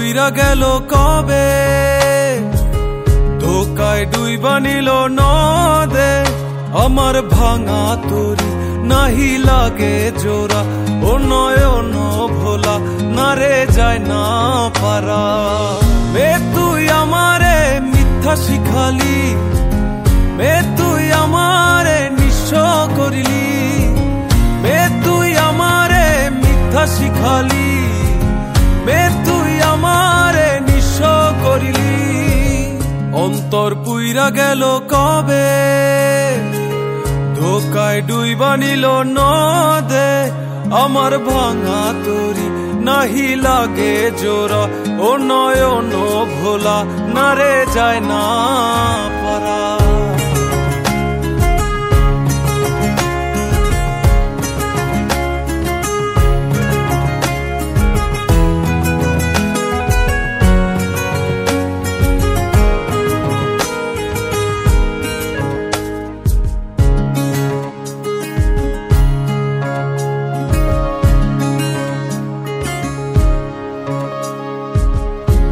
অন্তর গেল কবে? ধোকায় ডুই বানিল নদে। আমার ভাঙা তরি নাহি লাগে জোরা ও নয়ন ভোলা, না রে যায় না পারা। মে তুই আমারে মিথ্যা শিখালি। মে তুই আমারে অন্তর পুইরা গেল কবে? ধোকায় ডুই বানিল নদে, আমার ভাঙা তরি নাহি লাগে জোরা ও নয়ন ভোলা নারে যায় না পারা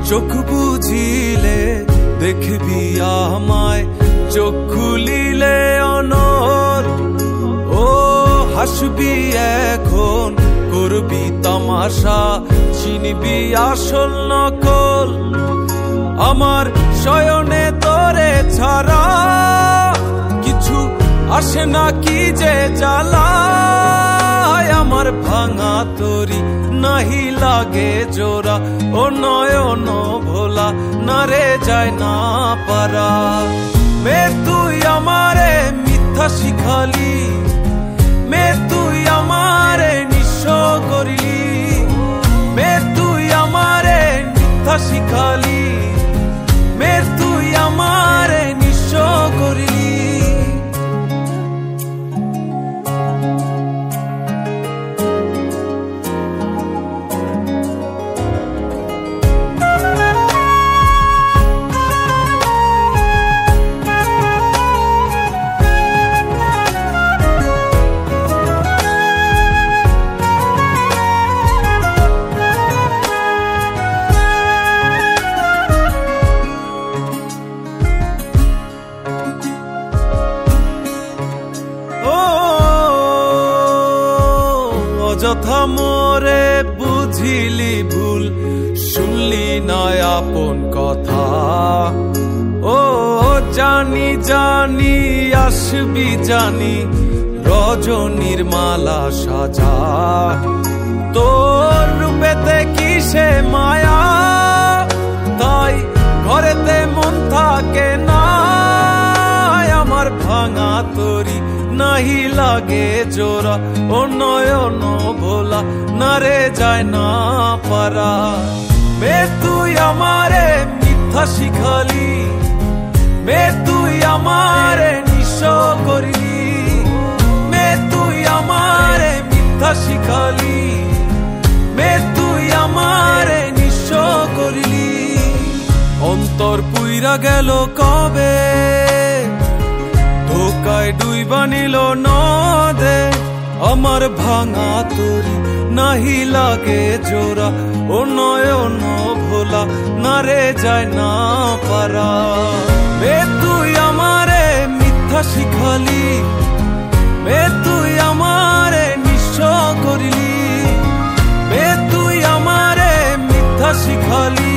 চোখ বুঝিলে দেখবি আমায়, চোখ খুলিলে অনর। ও, হাসবি এখন, করবি তামাশা, চিনবি আসল নকল। আমার শয়নে তোরে ছাড়া কিছু আসে না কি যে জ্বালা। আমার ভাঙা তরি, নাহি লাগে জোরা ও নয়ন ভোলা, না রে যায় না পারা। মে তুই আমারে মিথ্যা শিখালি অযথা মোরে বুঝিলি ভুল, শুনলি না আপন কথা। ও, জানি জানি, আসবি জানি, রজনীর মালা সাজা। তোর রূপেতে কিসে মায়া? তাই ঘরেতে মন থাকে না, আমার ভাঙা তরি নাহি লাগে জোরা, ও নয়ন ভোলা, না রে যায় না পারা। মে তুই আমারে মিথ্যা শিখালি, মে তুই আমারে নিঃস্ব করিলি, মে তুই আমারে মিথ্যা শিখালি, মে তুই আমারে নিঃস্ব করিলি। অন্তর পুইরা গেল কবে? বানিল নদে আমার ভাঙা তরি নাহি লাগে জোরা ও নয়ন ভোলা, না রে যায় না পারা। মে তুই আমারে মিথ্যা শিখালি মে তুই আমারে নিঃস্ব করিলি মে তুই আমারে মিথ্যা শিখালি।